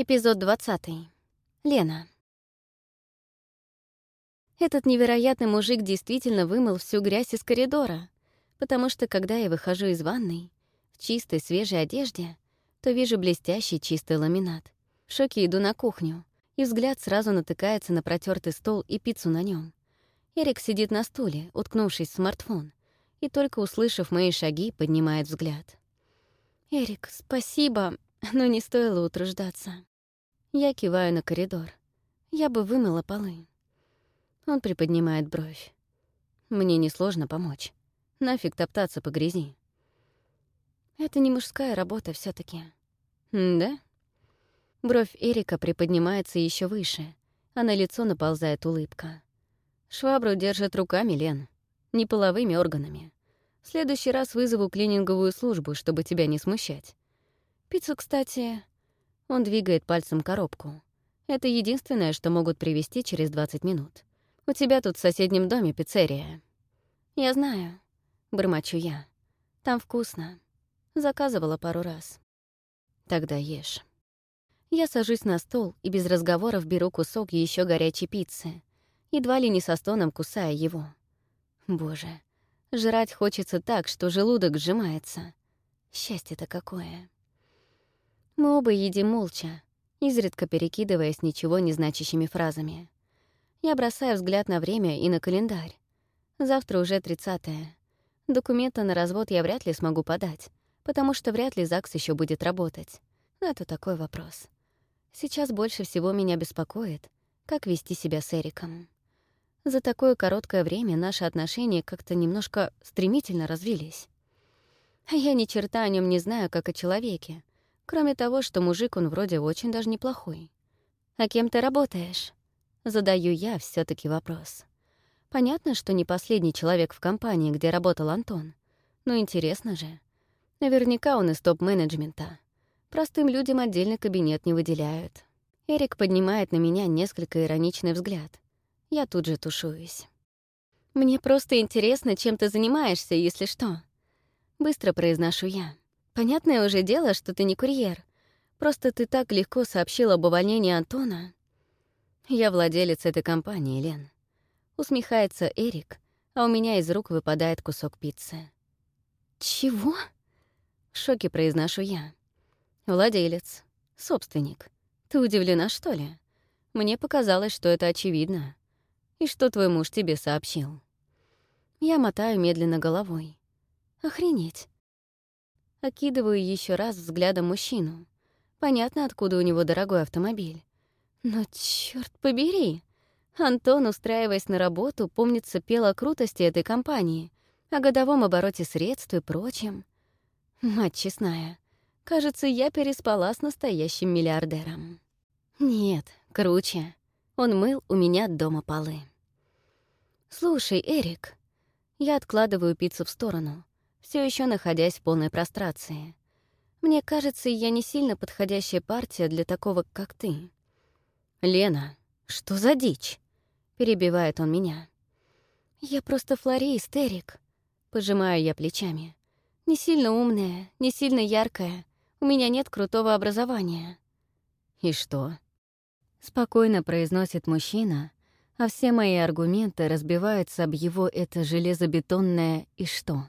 Эпизод 20. Лена. Этот невероятный мужик действительно вымыл всю грязь из коридора, потому что, когда я выхожу из ванной, в чистой свежей одежде, то вижу блестящий чистый ламинат. В шоке иду на кухню, и взгляд сразу натыкается на протертый стол и пиццу на нем. Эрик сидит на стуле, уткнувшись в смартфон, и только услышав мои шаги, поднимает взгляд. «Эрик, спасибо, но не стоило утруждаться». Я киваю на коридор. Я бы вымыла полы. Он приподнимает бровь. Мне несложно помочь. Нафиг топтаться по грязи. Это не мужская работа все таки Да? Бровь Эрика приподнимается еще выше, а на лицо наползает улыбка. Швабру держит руками, Лен, не половыми органами. В следующий раз вызову клининговую службу, чтобы тебя не смущать. Пиццу, кстати, он двигает пальцем коробку. Это единственное, что могут привезти через 20 минут. У тебя тут в соседнем доме пиццерия. Я знаю. Бормочу я. Там вкусно. Заказывала пару раз. Тогда ешь. Я сажусь на стол и без разговоров беру кусок еще горячей пиццы, едва ли не со стоном кусая его. Боже, жрать хочется так, что желудок сжимается. Счастье-то какое. Мы оба едим молча, изредка перекидываясь ничего не значащими фразами. Я бросаю взгляд на время и на календарь. Завтра уже тридцатое. Документы на развод я вряд ли смогу подать, потому что вряд ли ЗАГС еще будет работать. Это такой вопрос. Сейчас больше всего меня беспокоит, как вести себя с Эриком. За такое короткое время наши отношения как-то немножко стремительно развились. Я ни черта о нем не знаю, как о человеке, Кроме того, что мужик он вроде очень даже неплохой. «А кем ты работаешь?» Задаю я все таки вопрос. Понятно, что не последний человек в компании, где работал Антон. Но интересно же. Наверняка он из топ-менеджмента. Простым людям отдельный кабинет не выделяют. Эрик поднимает на меня несколько ироничный взгляд. Я тут же тушуюсь. «Мне просто интересно, чем ты занимаешься, если что». Быстро произношу я. Понятное уже дело, что ты не курьер. Просто ты так легко сообщил об увольнении Антона. Я владелец этой компании, Лен. Усмехается Эрик, а у меня из рук выпадает кусок пиццы. Чего? В шоке произношу я. Владелец. Собственник. Ты удивлена, что ли? Мне показалось, что это очевидно. И что твой муж тебе сообщил. Я мотаю медленно головой. Охренеть. Окидываю еще раз взглядом мужчину. Понятно, откуда у него дорогой автомобиль. Но черт побери! Антон, устраиваясь на работу, помнится, пел о крутости этой компании, о годовом обороте средств и прочем. Мать честная, кажется, я переспала с настоящим миллиардером. Нет, круче. Он мыл у меня дома полы. «Слушай, Эрик». Я откладываю пиццу в сторону все еще находясь в полной прострации. Мне кажется, я не сильно подходящая партия для такого, как ты. «Лена, что за дичь?» — перебивает он меня. «Я просто флорист, Эрик», — пожимаю я плечами. «Не сильно умная, не сильно яркая. У меня нет крутого образования». «И что?» — спокойно произносит мужчина, а все мои аргументы разбиваются об его это железобетонное «и что?».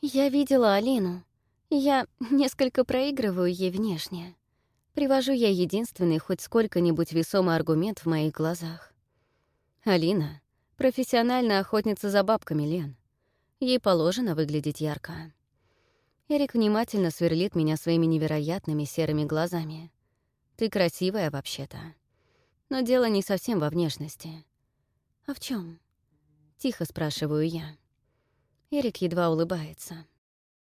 Я видела Алину. Я несколько проигрываю ей внешне. Привожу я единственный хоть сколько-нибудь весомый аргумент в моих глазах. Алина — профессиональная охотница за бабками, Лен. Ей положено выглядеть ярко. Эрик внимательно сверлит меня своими невероятными серыми глазами. Ты красивая вообще-то. Но дело не совсем во внешности. А в чем? Тихо спрашиваю я. Эрик едва улыбается.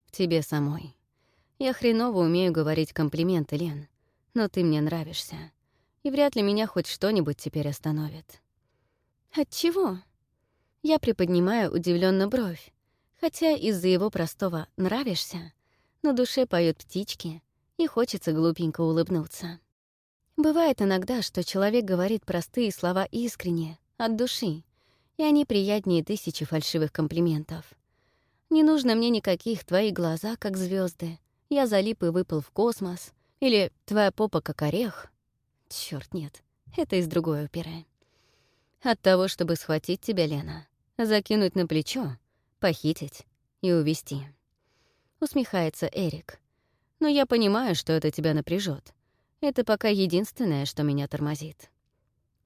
«В тебе самой. Я хреново умею говорить комплименты, Лен, но ты мне нравишься, и вряд ли меня хоть что-нибудь теперь остановит». «От чего?» Я приподнимаю удивленно бровь, хотя из-за его простого «нравишься» на душе поют птички, и хочется глупенько улыбнуться. Бывает иногда, что человек говорит простые слова искренне, от души, и они приятнее тысячи фальшивых комплиментов. Не нужно мне никаких твои глаза, как звезды. Я залип и выпал в космос. Или твоя попа как орех. Черт, нет, это из другой оперы. От того, чтобы схватить тебя, Лена, закинуть на плечо, похитить и увести. Усмехается Эрик. Но я понимаю, что это тебя напряжет. Это пока единственное, что меня тормозит.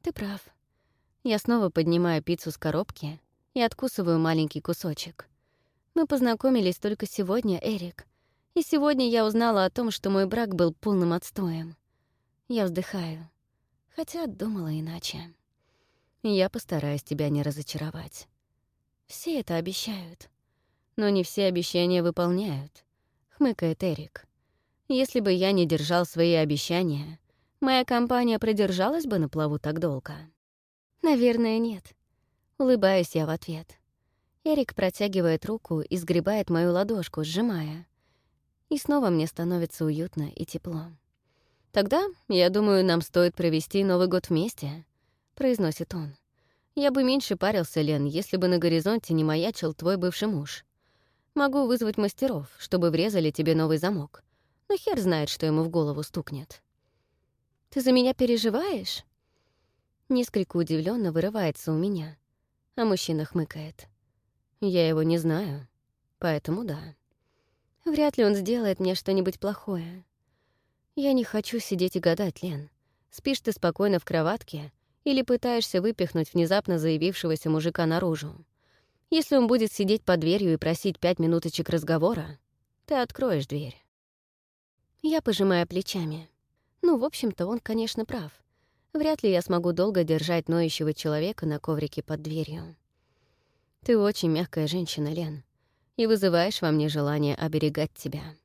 Ты прав. Я снова поднимаю пиццу с коробки и откусываю маленький кусочек. Мы познакомились только сегодня, Эрик. И сегодня я узнала о том, что мой брак был полным отстоем. Я вздыхаю. Хотя думала иначе. Я постараюсь тебя не разочаровать. Все это обещают. Но не все обещания выполняют, хмыкает Эрик. Если бы я не держал свои обещания, моя компания продержалась бы на плаву так долго. Наверное, нет. Улыбаюсь я в ответ. Эрик протягивает руку и сгребает мою ладошку, сжимая. И снова мне становится уютно и тепло. «Тогда, я думаю, нам стоит провести Новый год вместе», — произносит он. «Я бы меньше парился, Лен, если бы на горизонте не маячил твой бывший муж. Могу вызвать мастеров, чтобы врезали тебе новый замок. Но хер знает, что ему в голову стукнет». «Ты за меня переживаешь?» Несколько удивленно вырывается у меня, а мужчина хмыкает. «Я его не знаю, поэтому да. Вряд ли он сделает мне что-нибудь плохое. Я не хочу сидеть и гадать, Лен. Спишь ты спокойно в кроватке или пытаешься выпихнуть внезапно заявившегося мужика наружу. Если он будет сидеть под дверью и просить пять минуточек разговора, ты откроешь дверь. Я пожимаю плечами. Ну, в общем-то, он, конечно, прав. Вряд ли я смогу долго держать ноющего человека на коврике под дверью. Ты очень мягкая женщина, Лен, и вызываешь во мне желание оберегать тебя.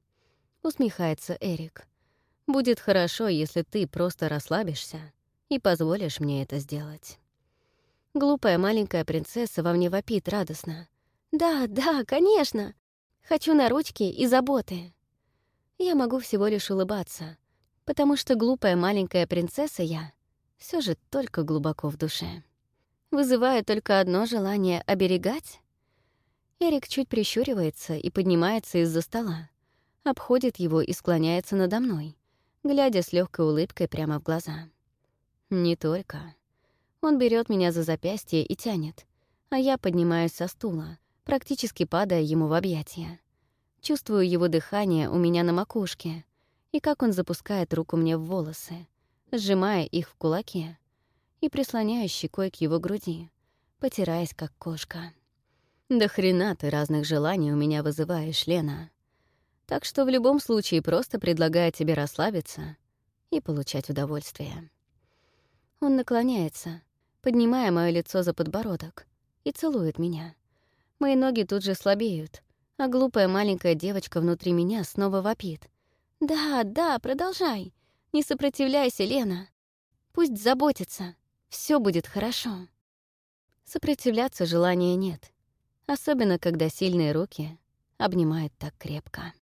Усмехается Эрик. Будет хорошо, если ты просто расслабишься и позволишь мне это сделать. Глупая маленькая принцесса во мне вопит радостно. «Да, да, конечно! Хочу на ручки и заботы!» Я могу всего лишь улыбаться, потому что глупая маленькая принцесса я все же только глубоко в душе. Вызываю только одно желание оберегать. Эрик чуть прищуривается и поднимается из-за стола, обходит его и склоняется надо мной, глядя с легкой улыбкой прямо в глаза. Не только. Он берет меня за запястье и тянет, а я поднимаюсь со стула, практически падая ему в объятия. Чувствую его дыхание у меня на макушке и как он запускает руку мне в волосы, сжимая их в кулаке и прислоняя щекой к его груди, потираясь как кошка. «Да хрена ты разных желаний у меня вызываешь, Лена. Так что в любом случае просто предлагаю тебе расслабиться и получать удовольствие». Он наклоняется, поднимая мое лицо за подбородок, и целует меня. Мои ноги тут же слабеют, а глупая маленькая девочка внутри меня снова вопит. «Да, да, продолжай. Не сопротивляйся, Лена. Пусть заботится. Все будет хорошо. Сопротивляться желания нет. Особенно, когда сильные руки обнимают так крепко.